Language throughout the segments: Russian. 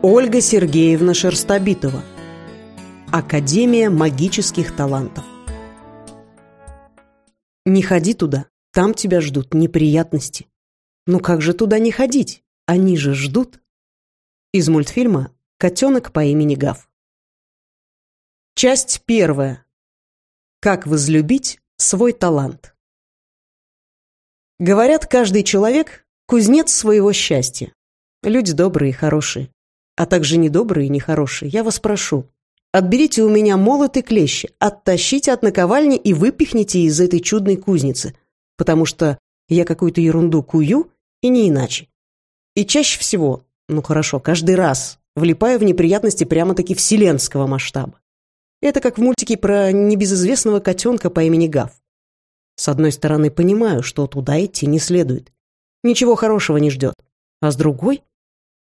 Ольга Сергеевна Шерстобитова Академия магических талантов Не ходи туда, там тебя ждут неприятности. Ну как же туда не ходить? Они же ждут. Из мультфильма «Котенок по имени Гав». Часть первая. Как возлюбить свой талант. Говорят, каждый человек – кузнец своего счастья. Люди добрые и хорошие а также недобрые и нехорошие, я вас прошу, отберите у меня молот и клещи, оттащите от наковальни и выпихните из этой чудной кузницы, потому что я какую-то ерунду кую и не иначе. И чаще всего, ну хорошо, каждый раз влипаю в неприятности прямо-таки вселенского масштаба. Это как в мультике про небезызвестного котенка по имени Гав. С одной стороны, понимаю, что туда идти не следует. Ничего хорошего не ждет. А с другой,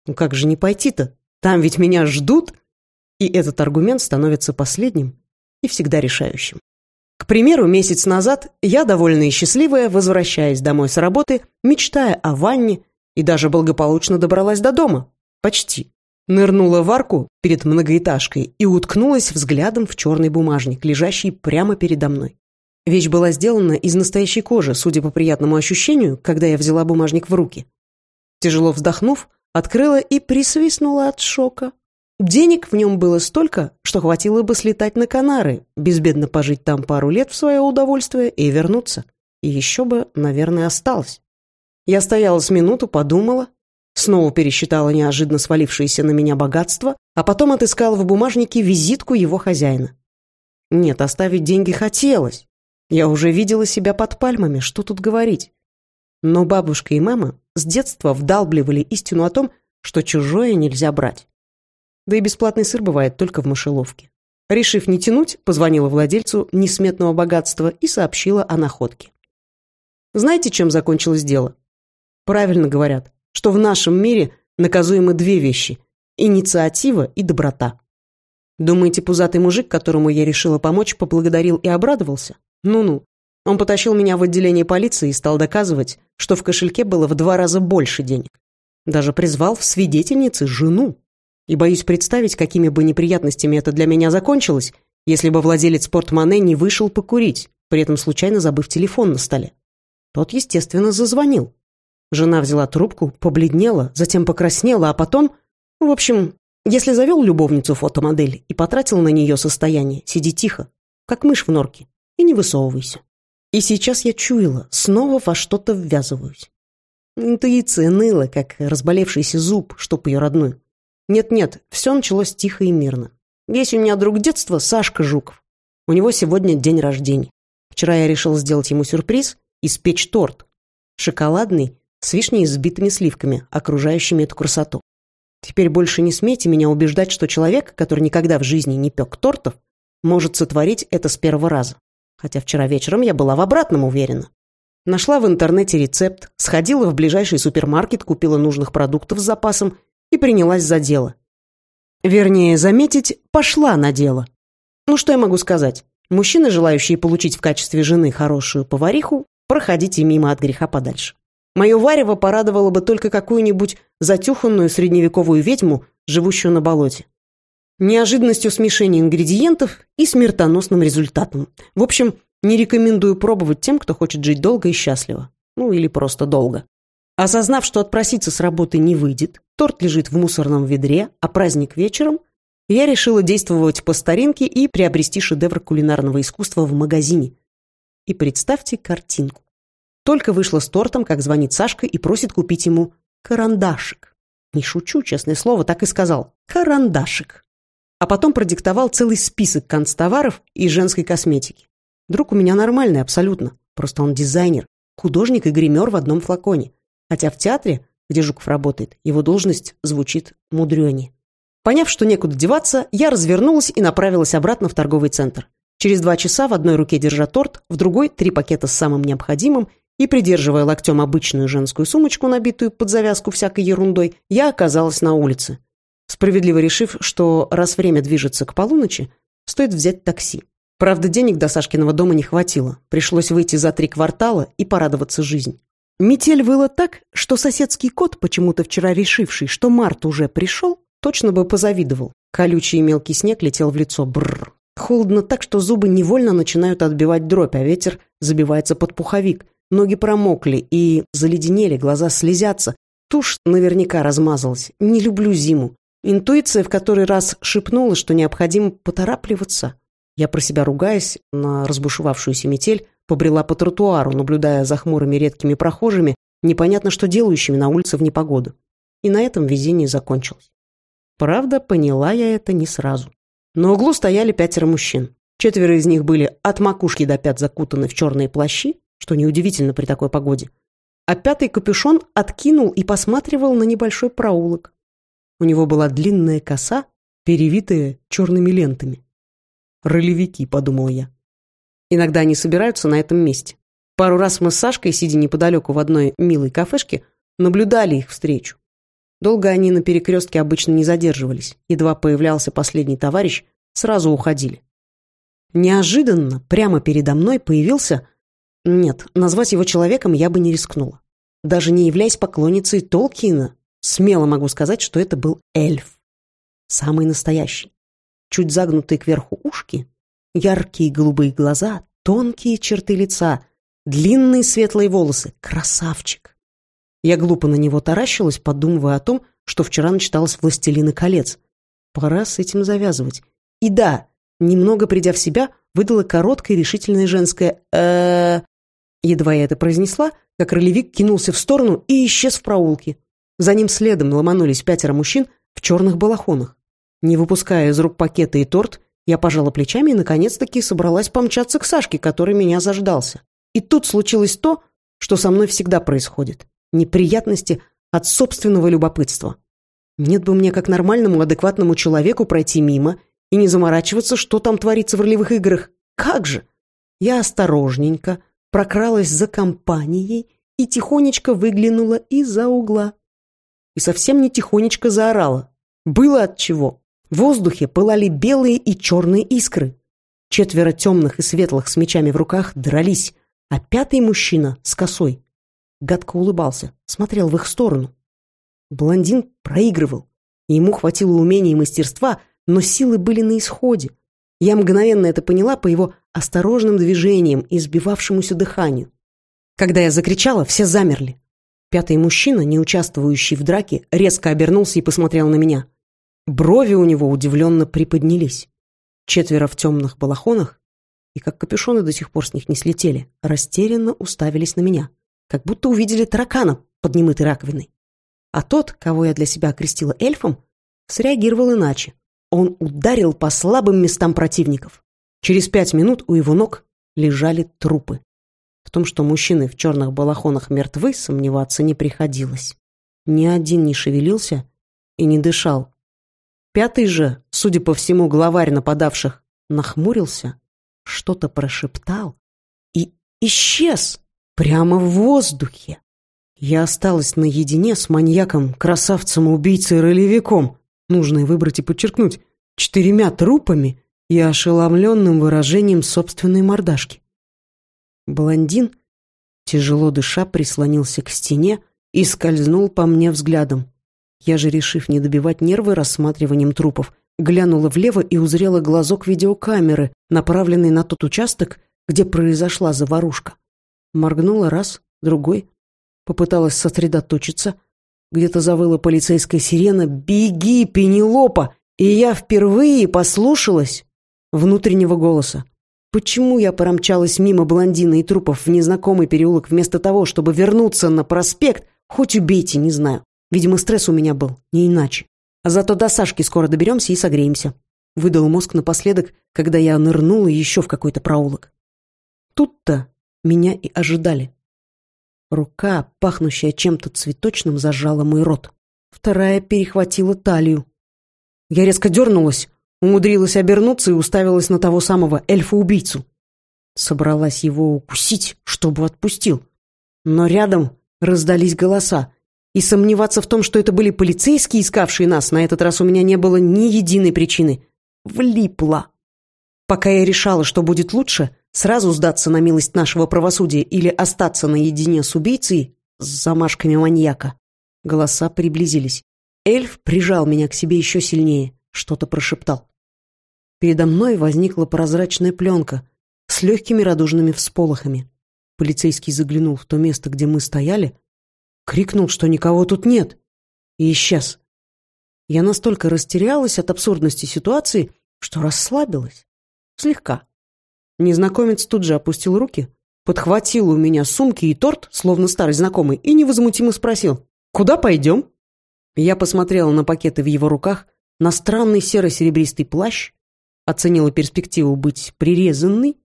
ну как же не пойти-то? Там ведь меня ждут. И этот аргумент становится последним и всегда решающим. К примеру, месяц назад я, довольная и счастливая, возвращаясь домой с работы, мечтая о ванне, и даже благополучно добралась до дома. Почти. Нырнула в арку перед многоэтажкой и уткнулась взглядом в черный бумажник, лежащий прямо передо мной. Вещь была сделана из настоящей кожи, судя по приятному ощущению, когда я взяла бумажник в руки. Тяжело вздохнув, открыла и присвистнула от шока. Денег в нем было столько, что хватило бы слетать на Канары, безбедно пожить там пару лет в свое удовольствие и вернуться. И еще бы, наверное, осталось. Я стояла с минуту, подумала, снова пересчитала неожиданно свалившееся на меня богатство, а потом отыскала в бумажнике визитку его хозяина. Нет, оставить деньги хотелось. Я уже видела себя под пальмами, что тут говорить. Но бабушка и мама с детства вдалбливали истину о том, что чужое нельзя брать. Да и бесплатный сыр бывает только в мышеловке. Решив не тянуть, позвонила владельцу несметного богатства и сообщила о находке. Знаете, чем закончилось дело? Правильно говорят, что в нашем мире наказуемы две вещи – инициатива и доброта. Думаете, пузатый мужик, которому я решила помочь, поблагодарил и обрадовался? Ну-ну, он потащил меня в отделение полиции и стал доказывать, что в кошельке было в два раза больше денег. Даже призвал в свидетельницы жену. И боюсь представить, какими бы неприятностями это для меня закончилось, если бы владелец портмоне не вышел покурить, при этом случайно забыв телефон на столе. Тот, естественно, зазвонил. Жена взяла трубку, побледнела, затем покраснела, а потом... В общем, если завел любовницу фотомодель и потратил на нее состояние, сиди тихо, как мышь в норке, и не высовывайся. И сейчас я чуяла, снова во что-то ввязываюсь. Интуиция ныла, как разболевшийся зуб, чтоб ее родной. Нет-нет, все началось тихо и мирно. Есть у меня друг детства Сашка Жуков. У него сегодня день рождения. Вчера я решил сделать ему сюрприз и спечь торт. Шоколадный, с вишней и взбитыми сливками, окружающими эту красоту. Теперь больше не смейте меня убеждать, что человек, который никогда в жизни не пек тортов, может сотворить это с первого раза хотя вчера вечером я была в обратном уверена. Нашла в интернете рецепт, сходила в ближайший супермаркет, купила нужных продуктов с запасом и принялась за дело. Вернее, заметить, пошла на дело. Ну что я могу сказать? Мужчины, желающие получить в качестве жены хорошую повариху, проходите мимо от греха подальше. Мое варево порадовало бы только какую-нибудь затюханную средневековую ведьму, живущую на болоте неожиданностью смешения ингредиентов и смертоносным результатом. В общем, не рекомендую пробовать тем, кто хочет жить долго и счастливо. Ну, или просто долго. Осознав, что отпроситься с работы не выйдет, торт лежит в мусорном ведре, а праздник вечером, я решила действовать по старинке и приобрести шедевр кулинарного искусства в магазине. И представьте картинку. Только вышла с тортом, как звонит Сашка и просит купить ему карандашик. Не шучу, честное слово, так и сказал. Карандашик а потом продиктовал целый список канцтоваров и женской косметики. Друг у меня нормальный абсолютно, просто он дизайнер, художник и гример в одном флаконе. Хотя в театре, где Жуков работает, его должность звучит мудрёнее. Поняв, что некуда деваться, я развернулась и направилась обратно в торговый центр. Через два часа в одной руке держа торт, в другой три пакета с самым необходимым и, придерживая локтем обычную женскую сумочку, набитую под завязку всякой ерундой, я оказалась на улице справедливо решив, что раз время движется к полуночи, стоит взять такси. Правда, денег до Сашкиного дома не хватило. Пришлось выйти за три квартала и порадоваться жизнь. Метель выла так, что соседский кот, почему-то вчера решивший, что март уже пришел, точно бы позавидовал. Колючий и мелкий снег летел в лицо. Бррр. Холодно так, что зубы невольно начинают отбивать дробь, а ветер забивается под пуховик. Ноги промокли и заледенели, глаза слезятся. Тушь наверняка размазалась. Не люблю зиму. Интуиция в который раз шепнула, что необходимо поторапливаться. Я про себя ругаясь на разбушевавшуюся метель, побрела по тротуару, наблюдая за хмурыми редкими прохожими, непонятно что делающими на улице в непогоду. И на этом везение закончилось. Правда, поняла я это не сразу. На углу стояли пятеро мужчин. Четверо из них были от макушки до пят закутаны в черные плащи, что неудивительно при такой погоде. А пятый капюшон откинул и посматривал на небольшой проулок. У него была длинная коса, перевитая черными лентами. «Ролевики», — подумал я. Иногда они собираются на этом месте. Пару раз мы с Сашкой, сидя неподалеку в одной милой кафешке, наблюдали их встречу. Долго они на перекрестке обычно не задерживались. Едва появлялся последний товарищ, сразу уходили. Неожиданно прямо передо мной появился... Нет, назвать его человеком я бы не рискнула. Даже не являясь поклонницей Толкина, смело могу сказать, что это был эльф. Самый настоящий. Чуть загнутые кверху ушки, яркие голубые глаза, тонкие черты лица, длинные светлые волосы. Красавчик. Я глупо на него таращилась, подумывая о том, что вчера начиталась «Властелина колец». Пора с этим завязывать. И да, немного придя в себя, выдала короткое решительное женское э Едва я это произнесла, как ролевик кинулся в сторону и исчез в проулке. За ним следом ломанулись пятеро мужчин в черных балахонах. Не выпуская из рук пакета и торт, я пожала плечами и наконец-таки собралась помчаться к Сашке, который меня заждался. И тут случилось то, что со мной всегда происходит неприятности от собственного любопытства. Нет бы мне, как нормальному, адекватному человеку, пройти мимо и не заморачиваться, что там творится в ролевых играх. Как же? Я осторожненько прокралась за компанией и тихонечко выглянула из-за угла. И совсем не тихонечко заорала. Было от чего. В воздухе пылали белые и черные искры. Четверо темных и светлых с мечами в руках дрались, а пятый мужчина с косой гадко улыбался, смотрел в их сторону. Блондин проигрывал. Ему хватило умения и мастерства, но силы были на исходе. Я мгновенно это поняла по его осторожным движениям и сбивавшемуся дыханию. Когда я закричала, все замерли. Пятый мужчина, не участвующий в драке, резко обернулся и посмотрел на меня. Брови у него удивленно приподнялись. Четверо в темных балахонах, и как капюшоны до сих пор с них не слетели, растерянно уставились на меня как будто увидели таракана под немытой раковиной. А тот, кого я для себя окрестила эльфом, среагировал иначе. Он ударил по слабым местам противников. Через пять минут у его ног лежали трупы. В том, что мужчины в черных балахонах мертвы, сомневаться не приходилось. Ни один не шевелился и не дышал. Пятый же, судя по всему, главарь нападавших, нахмурился, что-то прошептал и исчез. Прямо в воздухе. Я осталась наедине с маньяком, красавцем, убийцей, ролевиком. Нужно выбрать и подчеркнуть. Четырьмя трупами и ошеломленным выражением собственной мордашки. Блондин, тяжело дыша, прислонился к стене и скользнул по мне взглядом. Я же, решив не добивать нервы рассматриванием трупов, глянула влево и узрела глазок видеокамеры, направленный на тот участок, где произошла заварушка. Моргнула раз, другой. Попыталась сосредоточиться. Где-то завыла полицейская сирена «Беги, Пенелопа!» И я впервые послушалась внутреннего голоса. Почему я промчалась мимо блондина и трупов в незнакомый переулок вместо того, чтобы вернуться на проспект? Хоть убейте, не знаю. Видимо, стресс у меня был, не иначе. А зато до Сашки скоро доберемся и согреемся. Выдал мозг напоследок, когда я нырнула еще в какой-то проулок. Тут-то меня и ожидали. Рука, пахнущая чем-то цветочным, зажала мой рот. Вторая перехватила талию. Я резко дернулась, умудрилась обернуться и уставилась на того самого эльфа-убийцу. Собралась его укусить, чтобы отпустил. Но рядом раздались голоса, и сомневаться в том, что это были полицейские, искавшие нас, на этот раз у меня не было ни единой причины. Влипла. Пока я решала, что будет лучше, Сразу сдаться на милость нашего правосудия или остаться наедине с убийцей с замашками маньяка. Голоса приблизились. Эльф прижал меня к себе еще сильнее, что-то прошептал. Передо мной возникла прозрачная пленка с легкими радужными всполохами. Полицейский заглянул в то место, где мы стояли, крикнул, что никого тут нет, и исчез. Я настолько растерялась от абсурдности ситуации, что расслабилась. Слегка. Незнакомец тут же опустил руки, подхватил у меня сумки и торт, словно старый знакомый, и невозмутимо спросил «Куда пойдем?» Я посмотрела на пакеты в его руках, на странный серо-серебристый плащ, оценила перспективу быть прирезанной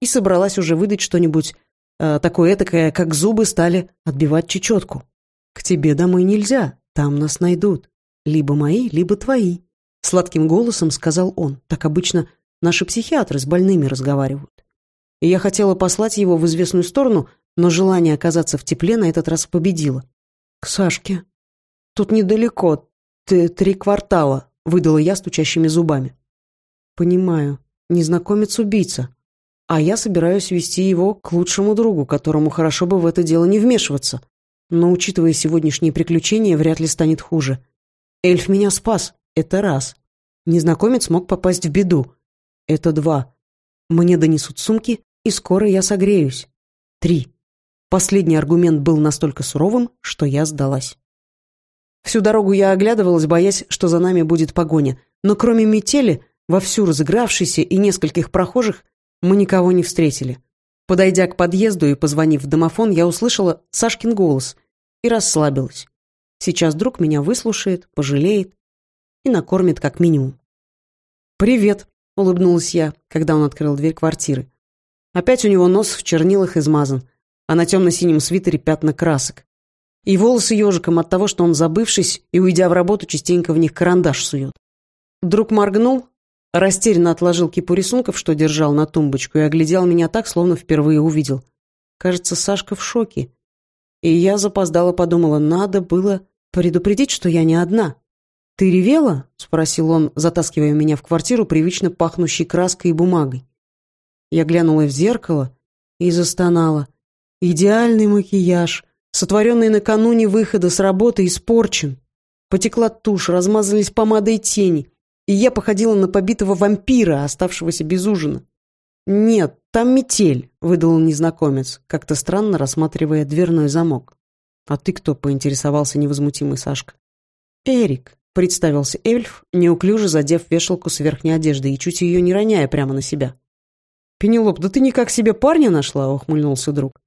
и собралась уже выдать что-нибудь э, такое этакое, как зубы стали отбивать чечетку. «К тебе домой нельзя, там нас найдут. Либо мои, либо твои», — сладким голосом сказал он. Так обычно наши психиатры с больными разговаривают. И я хотела послать его в известную сторону, но желание оказаться в тепле на этот раз победило. «К Сашке», Тут недалеко, три квартала», — выдала я стучащими зубами. «Понимаю. Незнакомец-убийца. А я собираюсь вести его к лучшему другу, которому хорошо бы в это дело не вмешиваться. Но, учитывая сегодняшние приключения, вряд ли станет хуже. Эльф меня спас. Это раз. Незнакомец мог попасть в беду. Это два. Мне донесут сумки, и скоро я согреюсь. Три. Последний аргумент был настолько суровым, что я сдалась. Всю дорогу я оглядывалась, боясь, что за нами будет погоня. Но кроме метели, вовсю разыгравшейся и нескольких прохожих, мы никого не встретили. Подойдя к подъезду и позвонив в домофон, я услышала Сашкин голос и расслабилась. Сейчас друг меня выслушает, пожалеет и накормит как минимум. «Привет», — улыбнулась я, когда он открыл дверь квартиры. Опять у него нос в чернилах измазан, а на темно-синем свитере пятна красок. И волосы ежиком от того, что он, забывшись и уйдя в работу, частенько в них карандаш сует. Друг моргнул, растерянно отложил кипу рисунков, что держал на тумбочку, и оглядел меня так, словно впервые увидел. Кажется, Сашка в шоке. И я запоздала подумала, надо было предупредить, что я не одна. «Ты ревела?» — спросил он, затаскивая меня в квартиру, привычно пахнущей краской и бумагой. Я глянула в зеркало и застонала. «Идеальный макияж!» Сотворенный накануне выхода с работы, испорчен. Потекла тушь, размазались помада и тени, и я походила на побитого вампира, оставшегося без ужина. «Нет, там метель», — выдал незнакомец, как-то странно рассматривая дверной замок. «А ты кто?» — поинтересовался невозмутимый Сашка. «Эрик», — представился эльф, неуклюже задев вешалку с верхней одеждой и чуть ее не роняя прямо на себя. «Пенелоп, да ты никак себе парня нашла?» — ухмыльнулся друг.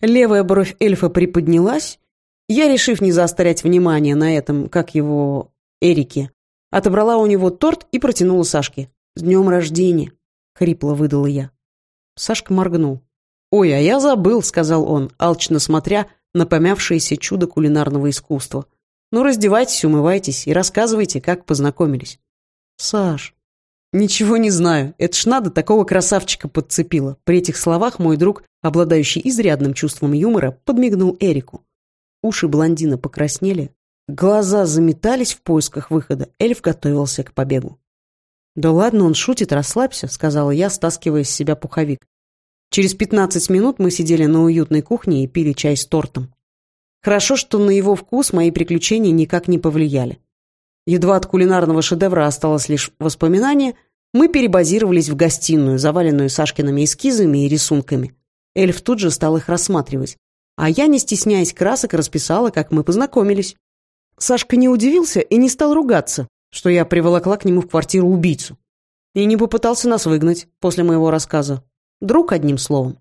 Левая бровь эльфа приподнялась. Я, решив не заострять внимание на этом, как его Эрике, отобрала у него торт и протянула Сашке. «С днем рождения!» — хрипло выдала я. Сашка моргнул. «Ой, а я забыл», — сказал он, алчно смотря на помявшееся чудо кулинарного искусства. «Ну, раздевайтесь, умывайтесь и рассказывайте, как познакомились». «Саш, «Ничего не знаю. Это ж надо такого красавчика подцепила». При этих словах мой друг, обладающий изрядным чувством юмора, подмигнул Эрику. Уши блондина покраснели, глаза заметались в поисках выхода. Эльф готовился к побегу. «Да ладно, он шутит, расслабься», — сказала я, стаскивая с себя пуховик. Через пятнадцать минут мы сидели на уютной кухне и пили чай с тортом. Хорошо, что на его вкус мои приключения никак не повлияли. Едва от кулинарного шедевра осталось лишь воспоминание — мы перебазировались в гостиную, заваленную Сашкиными эскизами и рисунками. Эльф тут же стал их рассматривать. А я, не стесняясь красок, расписала, как мы познакомились. Сашка не удивился и не стал ругаться, что я приволокла к нему в квартиру убийцу. И не попытался нас выгнать после моего рассказа. Друг, одним словом.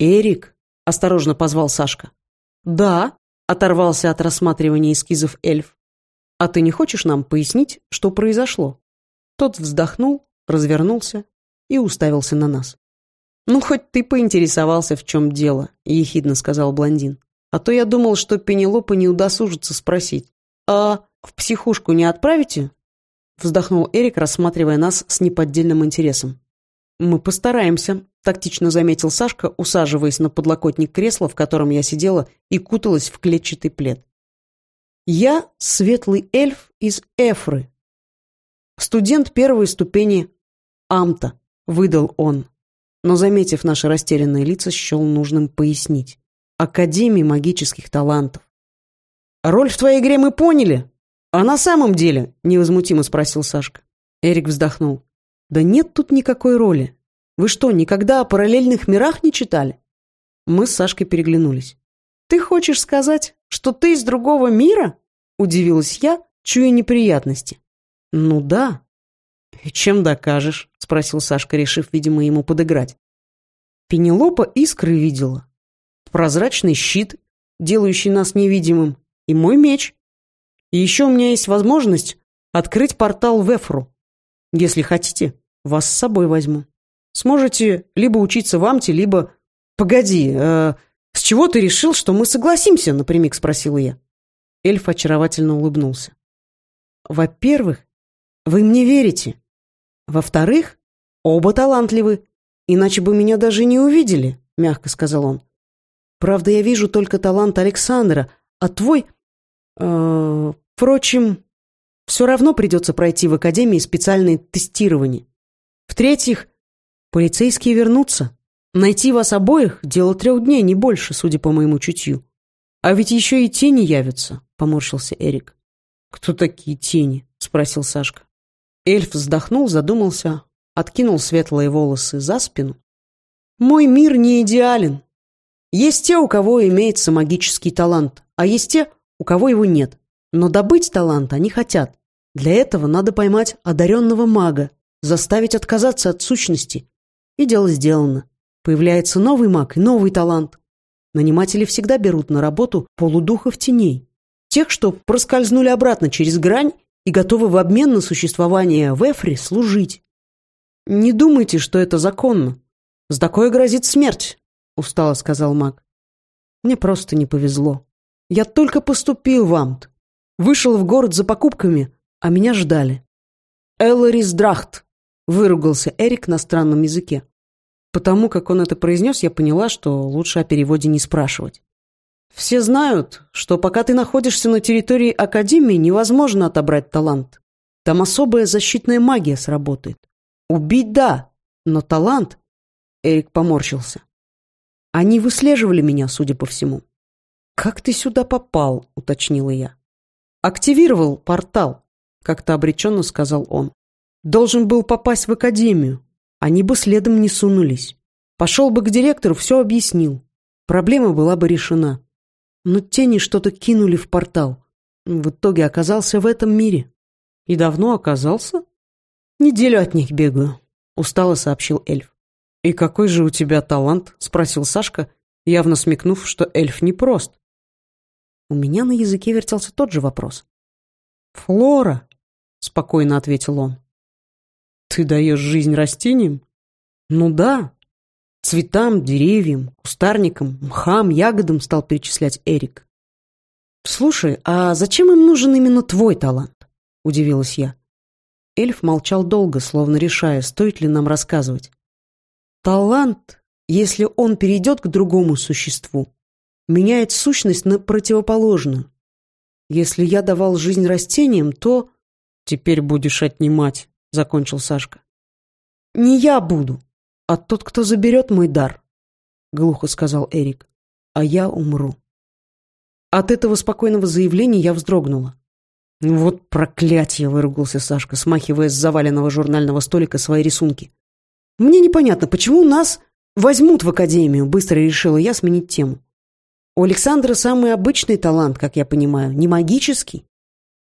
«Эрик», — осторожно позвал Сашка. «Да», — оторвался от рассматривания эскизов эльф. «А ты не хочешь нам пояснить, что произошло?» Тот вздохнул, развернулся и уставился на нас. «Ну, хоть ты поинтересовался, в чем дело», — ехидно сказал блондин. «А то я думал, что Пенелопа не удосужится спросить. А в психушку не отправите?» Вздохнул Эрик, рассматривая нас с неподдельным интересом. «Мы постараемся», — тактично заметил Сашка, усаживаясь на подлокотник кресла, в котором я сидела и куталась в клетчатый плед. «Я светлый эльф из Эфры, студент первой ступени Амта», — выдал он. Но, заметив наши растерянные лица, счел нужным пояснить. Академии магических талантов. «Роль в твоей игре мы поняли», «А на самом деле?» — невозмутимо спросил Сашка. Эрик вздохнул. «Да нет тут никакой роли. Вы что, никогда о параллельных мирах не читали?» Мы с Сашкой переглянулись. «Ты хочешь сказать, что ты из другого мира?» — удивилась я, чуя неприятности. «Ну да». «И чем докажешь?» — спросил Сашка, решив, видимо, ему подыграть. Пенелопа искры видела. Прозрачный щит, делающий нас невидимым, и мой меч. И еще у меня есть возможность открыть портал в Эфру. Если хотите, вас с собой возьму. Сможете либо учиться в Амте, либо... Погоди, э, с чего ты решил, что мы согласимся? Напрямик спросила я. Эльф очаровательно улыбнулся. Во-первых, вы мне верите. Во-вторых, оба талантливы. Иначе бы меня даже не увидели, мягко сказал он. Правда, я вижу только талант Александра, а твой... Э, впрочем, все равно придется пройти в академии специальное тестирование. В-третьих, полицейские вернутся. Найти вас обоих — дело трех дней, не больше, судя по моему чутью. А ведь еще и тени явятся, — поморщился Эрик. «Кто такие тени?» — спросил Сашка. Эльф вздохнул, задумался, откинул светлые волосы за спину. «Мой мир не идеален. Есть те, у кого имеется магический талант, а есть те, у кого его нет. Но добыть талант они хотят. Для этого надо поймать одаренного мага, заставить отказаться от сущности. И дело сделано. Появляется новый маг и новый талант. Наниматели всегда берут на работу полудухов теней. Тех, что проскользнули обратно через грань и готовы в обмен на существование в Эфре служить. «Не думайте, что это законно. За такое грозит смерть», — устало сказал маг. «Мне просто не повезло. Я только поступил в Амт. Вышел в город за покупками, а меня ждали. «Элларис Драхт», — выругался Эрик на странном языке. Потому как он это произнес, я поняла, что лучше о переводе не спрашивать. Все знают, что пока ты находишься на территории Академии, невозможно отобрать талант. Там особая защитная магия сработает. Убить – да, но талант... Эрик поморщился. Они выслеживали меня, судя по всему. «Как ты сюда попал?» – уточнила я. «Активировал портал», – как-то обреченно сказал он. «Должен был попасть в академию. Они бы следом не сунулись. Пошел бы к директору, все объяснил. Проблема была бы решена. Но тени что-то кинули в портал. В итоге оказался в этом мире. И давно оказался? Неделю от них бегаю, устало сообщил эльф. «И какой же у тебя талант?» – спросил Сашка, явно смекнув, что эльф непрост. У меня на языке вертелся тот же вопрос. «Флора», — спокойно ответил он. «Ты даешь жизнь растениям?» «Ну да. Цветам, деревьям, кустарникам, мхам, ягодам», — стал перечислять Эрик. «Слушай, а зачем им нужен именно твой талант?» — удивилась я. Эльф молчал долго, словно решая, стоит ли нам рассказывать. «Талант, если он перейдет к другому существу, меняет сущность на противоположную. Если я давал жизнь растениям, то... Теперь будешь отнимать, закончил Сашка. Не я буду, а тот, кто заберет мой дар, глухо сказал Эрик. А я умру. От этого спокойного заявления я вздрогнула. «Вот проклятие!» — выругался Сашка, смахивая с заваленного журнального столика свои рисунки. «Мне непонятно, почему нас возьмут в академию?» — быстро решила я сменить тему. У Александра самый обычный талант, как я понимаю, не магический.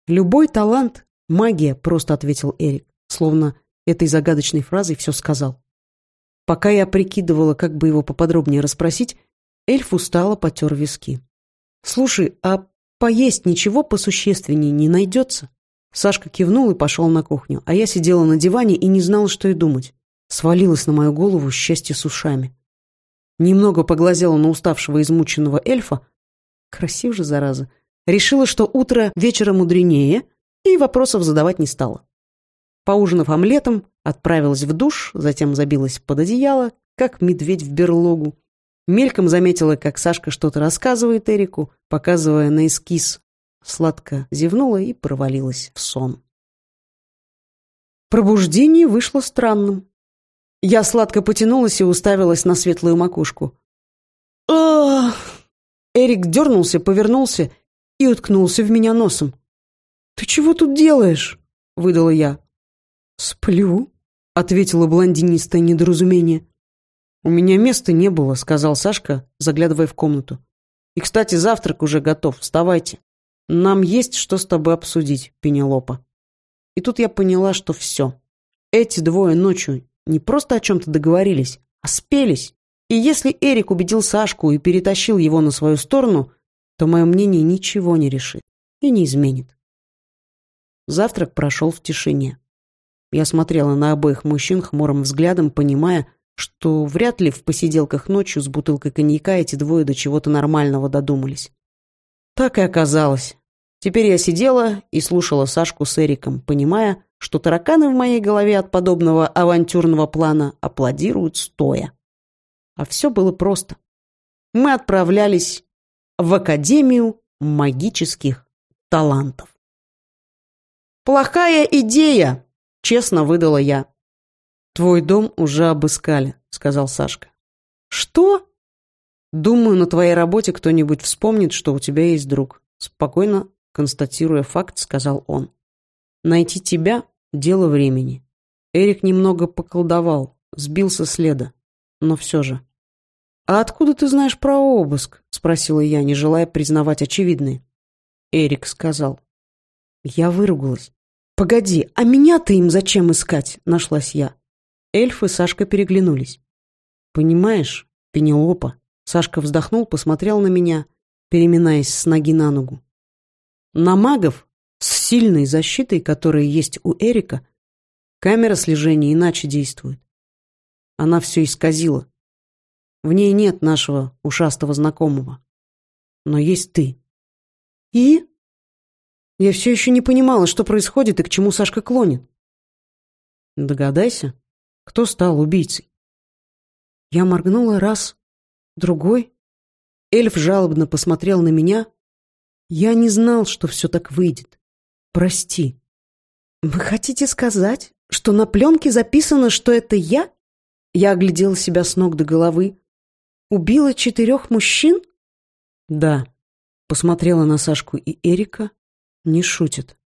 Любой талант — магия, просто ответил Эрик, словно этой загадочной фразой все сказал. Пока я прикидывала, как бы его поподробнее расспросить, эльф устало потер виски. «Слушай, а поесть ничего посущественнее не найдется?» Сашка кивнул и пошел на кухню, а я сидела на диване и не знала, что и думать. Свалилось на мою голову счастье с ушами. Немного поглазела на уставшего измученного эльфа. Красив же, зараза. Решила, что утро вечера мудренее, и вопросов задавать не стала. Поужинав омлетом, отправилась в душ, затем забилась под одеяло, как медведь в берлогу. Мельком заметила, как Сашка что-то рассказывает Эрику, показывая на эскиз. Сладко зевнула и провалилась в сон. Пробуждение вышло странным. Я сладко потянулась и уставилась на светлую макушку. Ах! Эрик дернулся, повернулся и уткнулся в меня носом. «Ты чего тут делаешь?» — выдала я. «Сплю», — ответила блондинистое недоразумение. «У меня места не было», — сказал Сашка, заглядывая в комнату. «И, кстати, завтрак уже готов. Вставайте. Нам есть что с тобой обсудить, Пенелопа». И тут я поняла, что все. Эти двое ночью не просто о чем-то договорились, а спелись. И если Эрик убедил Сашку и перетащил его на свою сторону, то мое мнение ничего не решит и не изменит. Завтрак прошел в тишине. Я смотрела на обоих мужчин хмурым взглядом, понимая, что вряд ли в посиделках ночью с бутылкой коньяка эти двое до чего-то нормального додумались. Так и оказалось. Теперь я сидела и слушала Сашку с Эриком, понимая, что тараканы в моей голове от подобного авантюрного плана аплодируют стоя. А все было просто. Мы отправлялись в Академию магических талантов. «Плохая идея!» — честно выдала я. «Твой дом уже обыскали», — сказал Сашка. «Что?» «Думаю, на твоей работе кто-нибудь вспомнит, что у тебя есть друг», — спокойно констатируя факт, сказал он. «Найти тебя — дело времени». Эрик немного поколдовал, сбился следа, но все же. «А откуда ты знаешь про обыск?» — спросила я, не желая признавать очевидное. Эрик сказал. Я выругалась. «Погоди, а меня-то им зачем искать?» — нашлась я. Эльф и Сашка переглянулись. «Понимаешь, Пенелопа...» Сашка вздохнул, посмотрел на меня, переминаясь с ноги на ногу. «На магов с сильной защитой, которая есть у Эрика, камера слежения иначе действует. Она все исказила. В ней нет нашего ушастого знакомого. Но есть ты. И? Я все еще не понимала, что происходит и к чему Сашка клонит. Догадайся, кто стал убийцей. Я моргнула раз, другой. Эльф жалобно посмотрел на меня. Я не знал, что все так выйдет. Прости. Вы хотите сказать, что на пленке записано, что это я? Я оглядела себя с ног до головы. Убила четырех мужчин? Да. Посмотрела на Сашку и Эрика. Не шутит.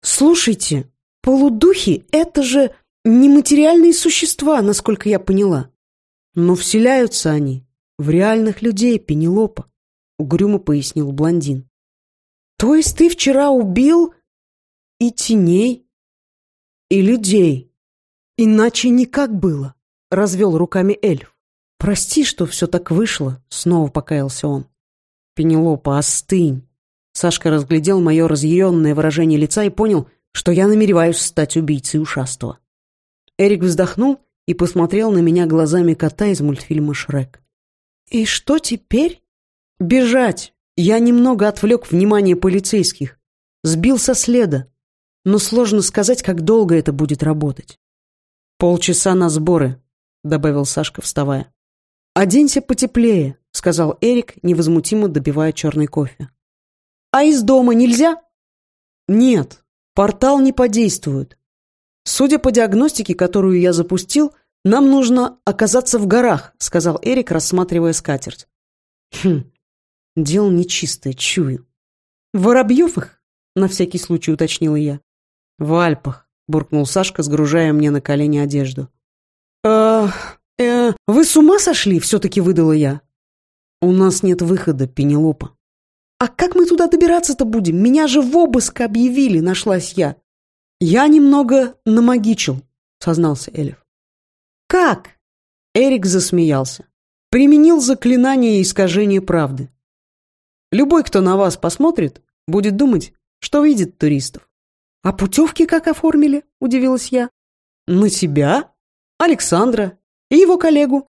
Слушайте, полудухи — это же нематериальные существа, насколько я поняла. Но вселяются они в реальных людей, Пенелопа, угрюмо пояснил блондин. То есть ты вчера убил и теней, и людей? Иначе никак было, развел руками эльф. Прости, что все так вышло, снова покаялся он. Пенелопа, остынь. Сашка разглядел мое разъяренное выражение лица и понял, что я намереваюсь стать убийцей ушастого. Эрик вздохнул и посмотрел на меня глазами кота из мультфильма «Шрек». «И что теперь?» «Бежать!» Я немного отвлек внимание полицейских. Сбил со следа. Но сложно сказать, как долго это будет работать. «Полчаса на сборы», — добавил Сашка, вставая. «Оденься потеплее», — сказал Эрик, невозмутимо добивая черный кофе. «А из дома нельзя?» «Нет, портал не подействует. Судя по диагностике, которую я запустил, нам нужно оказаться в горах», — сказал Эрик, рассматривая скатерть. «Хм, дело нечистое, чую». «Воробьев их?» — на всякий случай уточнила я. «В Альпах», — буркнул Сашка, сгружая мне на колени одежду. «Э, э, вы с ума сошли?» — все-таки выдала я. «У нас нет выхода, Пенелопа». «А как мы туда добираться-то будем? Меня же в обыск объявили», — нашлась я. «Я немного намагичил», — сознался Эльф. «Как?» — Эрик засмеялся. «Применил заклинание искажения правды. Любой, кто на вас посмотрит, будет думать, что видит туристов». «А путевки как оформили?» — удивилась я. «На тебя, Александра и его коллегу.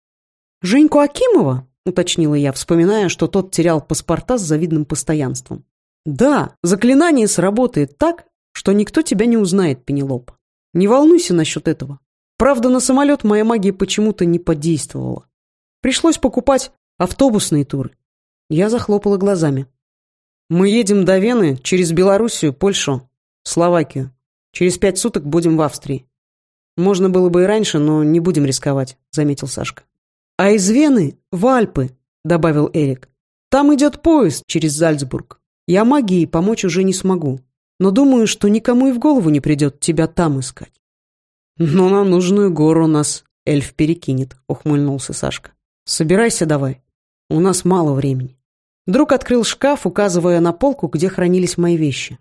Женьку Акимова уточнила я, вспоминая, что тот терял паспорта с завидным постоянством. «Да, заклинание сработает так, что никто тебя не узнает, Пенелоп. Не волнуйся насчет этого. Правда, на самолет моя магия почему-то не подействовала. Пришлось покупать автобусные туры. Я захлопала глазами. Мы едем до Вены через Белоруссию, Польшу, Словакию. Через пять суток будем в Австрии. Можно было бы и раньше, но не будем рисковать, заметил Сашка. «А из Вены в Альпы», — добавил Эрик. «Там идет поезд через Зальцбург. Я магией помочь уже не смогу. но думаю, что никому и в голову не придет тебя там искать. «Но на нужную гору нас эльф перекинет», — ухмыльнулся Сашка. «Собирайся давай, у нас мало времени». Друг открыл шкаф, указывая на полку, где хранились мои вещи.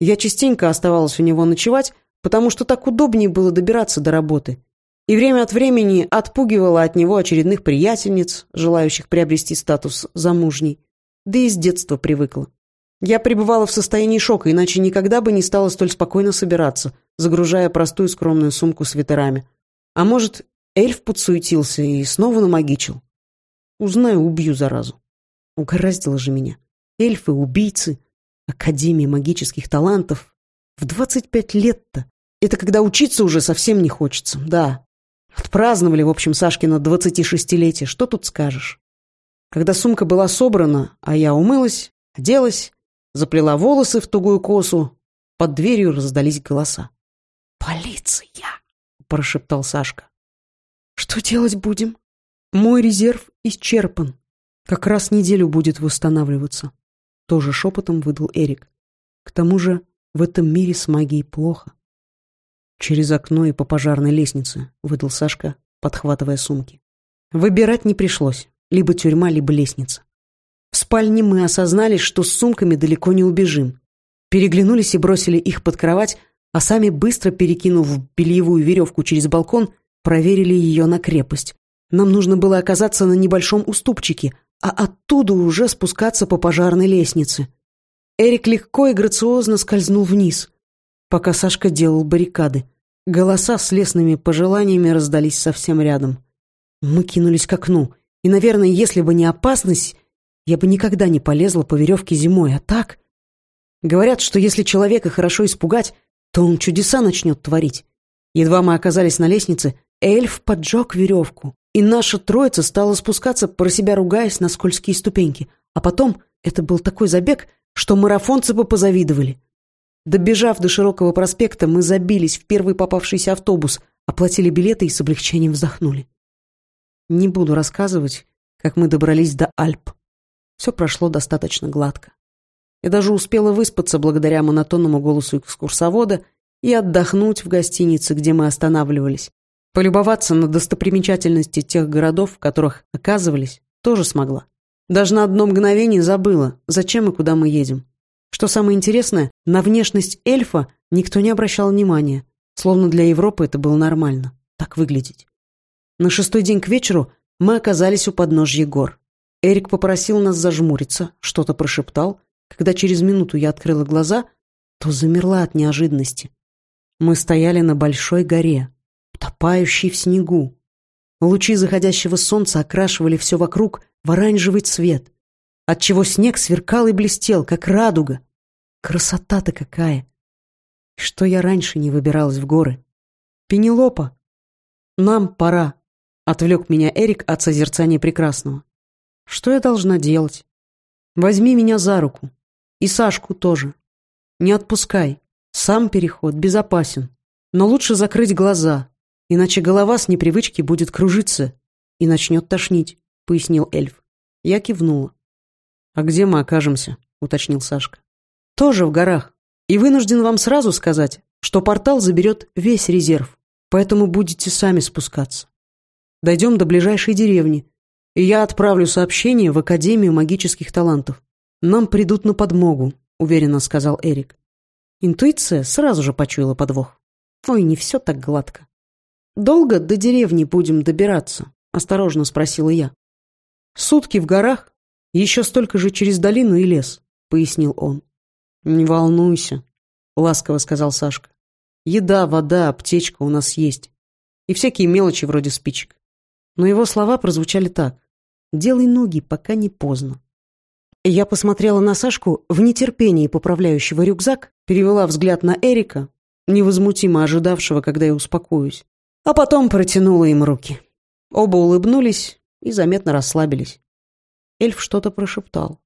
Я частенько оставалась у него ночевать, потому что так удобнее было добираться до работы. И время от времени отпугивала от него очередных приятельниц, желающих приобрести статус замужней. Да и с детства привыкла. Я пребывала в состоянии шока, иначе никогда бы не стала столь спокойно собираться, загружая простую скромную сумку с ветерами. А может, эльф подсуетился и снова намагичил? Узнаю, убью заразу. Угораздило же меня. Эльфы, убийцы, Академия магических талантов. В двадцать пять лет-то. Это когда учиться уже совсем не хочется, да. Отпраздновали, в общем, Сашкино двадцатишестилетие. Что тут скажешь? Когда сумка была собрана, а я умылась, оделась, заплела волосы в тугую косу, под дверью раздались голоса. «Полиция!» — прошептал Сашка. «Что делать будем? Мой резерв исчерпан. Как раз неделю будет восстанавливаться». Тоже шепотом выдал Эрик. «К тому же в этом мире с магией плохо». «Через окно и по пожарной лестнице», — выдал Сашка, подхватывая сумки. Выбирать не пришлось. Либо тюрьма, либо лестница. В спальне мы осознали, что с сумками далеко не убежим. Переглянулись и бросили их под кровать, а сами, быстро перекинув бельевую веревку через балкон, проверили ее на крепость. Нам нужно было оказаться на небольшом уступчике, а оттуда уже спускаться по пожарной лестнице. Эрик легко и грациозно скользнул вниз, пока Сашка делал баррикады. Голоса с лесными пожеланиями раздались совсем рядом. Мы кинулись к окну, и, наверное, если бы не опасность, я бы никогда не полезла по веревке зимой, а так... Говорят, что если человека хорошо испугать, то он чудеса начнет творить. Едва мы оказались на лестнице, эльф поджег веревку, и наша троица стала спускаться, про себя ругаясь на скользкие ступеньки. А потом это был такой забег, что марафонцы бы позавидовали. Добежав до широкого проспекта, мы забились в первый попавшийся автобус, оплатили билеты и с облегчением вздохнули. Не буду рассказывать, как мы добрались до Альп. Все прошло достаточно гладко. Я даже успела выспаться благодаря монотонному голосу экскурсовода и отдохнуть в гостинице, где мы останавливались. Полюбоваться на достопримечательности тех городов, в которых оказывались, тоже смогла. Даже на одно мгновение забыла, зачем и куда мы едем. Что самое интересное, на внешность эльфа никто не обращал внимания, словно для Европы это было нормально, так выглядеть. На шестой день к вечеру мы оказались у подножья гор. Эрик попросил нас зажмуриться, что-то прошептал. Когда через минуту я открыла глаза, то замерла от неожиданности. Мы стояли на большой горе, утопающей в снегу. Лучи заходящего солнца окрашивали все вокруг в оранжевый цвет, отчего снег сверкал и блестел, как радуга. Красота-то какая! Что я раньше не выбиралась в горы? Пенелопа, нам пора, отвлек меня Эрик от созерцания прекрасного. Что я должна делать? Возьми меня за руку. И Сашку тоже. Не отпускай. Сам переход безопасен. Но лучше закрыть глаза, иначе голова с непривычки будет кружиться и начнет тошнить, пояснил эльф. Я кивнула. «А где мы окажемся?» — уточнил Сашка. «Тоже в горах. И вынужден вам сразу сказать, что портал заберет весь резерв, поэтому будете сами спускаться. Дойдем до ближайшей деревни, и я отправлю сообщение в Академию магических талантов. Нам придут на подмогу, уверенно сказал Эрик. Интуиция сразу же почуяла подвох. Ой, не все так гладко. Долго до деревни будем добираться? Осторожно спросила я. Сутки в горах, еще столько же через долину и лес, пояснил он. Не волнуйся, ласково сказал Сашка. Еда, вода, аптечка у нас есть. И всякие мелочи вроде спичек. Но его слова прозвучали так. Делай ноги, пока не поздно. Я посмотрела на Сашку в нетерпении поправляющего рюкзак, перевела взгляд на Эрика, невозмутимо ожидавшего, когда я успокоюсь, а потом протянула им руки. Оба улыбнулись и заметно расслабились. Эльф что-то прошептал.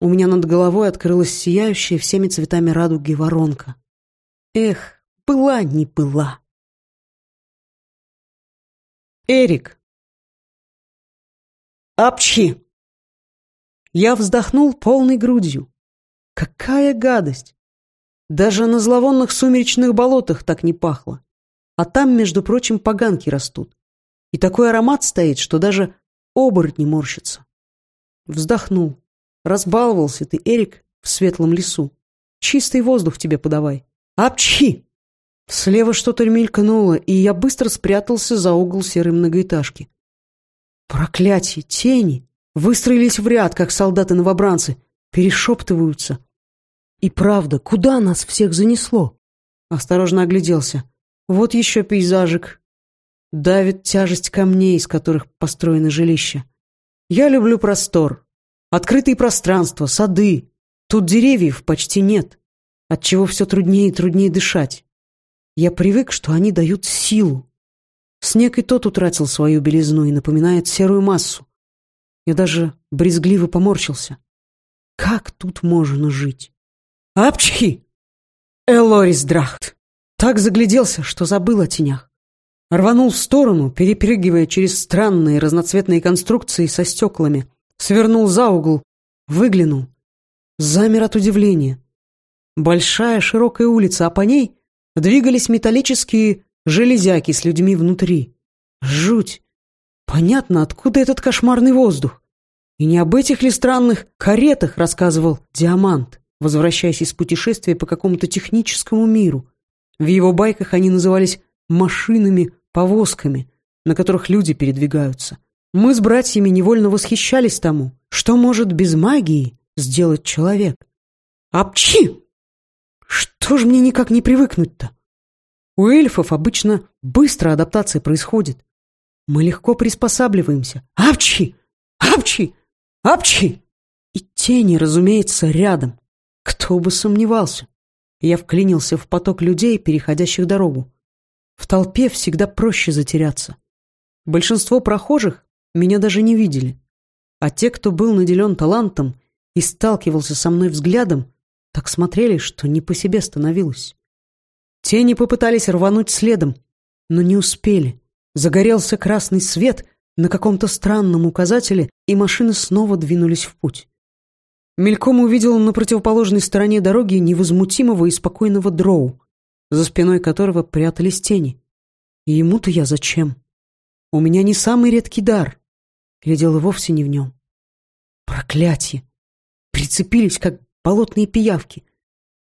У меня над головой открылась сияющая всеми цветами радуги воронка. Эх, была не была. Эрик. Апчхи! Я вздохнул полной грудью. Какая гадость! Даже на зловонных сумеречных болотах так не пахло. А там, между прочим, поганки растут. И такой аромат стоит, что даже оборотни морщатся. Вздохнул. Разбаловался ты, Эрик, в светлом лесу. Чистый воздух тебе подавай. Апчхи! Слева что-то мелькнуло, и я быстро спрятался за угол серой многоэтажки. Проклятие, тени! Выстроились в ряд, как солдаты-новобранцы, перешептываются. И правда, куда нас всех занесло? Осторожно огляделся. Вот еще пейзажик. Давит тяжесть камней, из которых построено жилище. Я люблю простор. Открытые пространства, сады. Тут деревьев почти нет, отчего все труднее и труднее дышать. Я привык, что они дают силу. Снег и тот утратил свою белизну и напоминает серую массу. Я даже брезгливо поморщился. Как тут можно жить? Апчхи! Элорис Драхт! Так загляделся, что забыл о тенях. Рванул в сторону, перепрыгивая через странные разноцветные конструкции со стеклами. Свернул за угол, выглянул. Замер от удивления. Большая широкая улица, а по ней двигались металлические железяки с людьми внутри. Жуть! Понятно, откуда этот кошмарный воздух. И не об этих ли странных каретах рассказывал Диамант, возвращаясь из путешествия по какому-то техническому миру. В его байках они назывались машинами-повозками, на которых люди передвигаются. Мы с братьями невольно восхищались тому, что может без магии сделать человек. Апчи! Что ж мне никак не привыкнуть-то? У эльфов обычно быстро адаптация происходит. Мы легко приспосабливаемся. Апчи! Апчи! Апчи! И тени, разумеется, рядом. Кто бы сомневался. Я вклинился в поток людей, переходящих дорогу. В толпе всегда проще затеряться. Большинство прохожих меня даже не видели. А те, кто был наделен талантом и сталкивался со мной взглядом, так смотрели, что не по себе становилось. Тени попытались рвануть следом, но не успели. Загорелся красный свет, на каком-то странном указателе, и машины снова двинулись в путь. Мельком увидел на противоположной стороне дороги невозмутимого и спокойного дроу, за спиной которого прятались тени. И ему-то я зачем? У меня не самый редкий дар. Или дело вовсе не в нем. Проклятие! Прицепились, как болотные пиявки.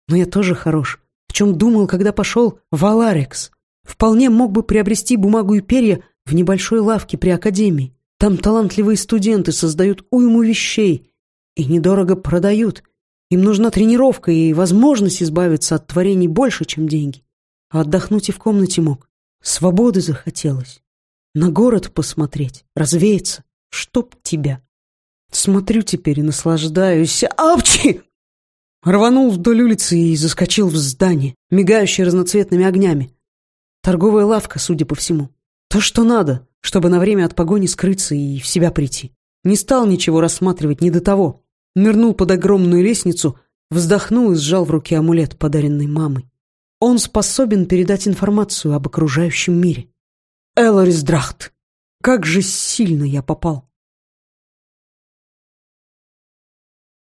Но я тоже хорош. В чем думал, когда пошел в Аларекс. Вполне мог бы приобрести бумагу и перья в небольшой лавке при академии. Там талантливые студенты создают уйму вещей и недорого продают. Им нужна тренировка и возможность избавиться от творений больше, чем деньги. А отдохнуть и в комнате мог. Свободы захотелось. На город посмотреть, развеяться. Чтоб тебя. Смотрю теперь и наслаждаюсь. Апчи! Рванул вдоль улицы и заскочил в здание, мигающее разноцветными огнями. Торговая лавка, судя по всему. То, что надо, чтобы на время от погони скрыться и в себя прийти. Не стал ничего рассматривать, не до того. Нырнул под огромную лестницу, вздохнул и сжал в руке амулет, подаренный мамой. Он способен передать информацию об окружающем мире. Элорис Драхт. Как же сильно я попал.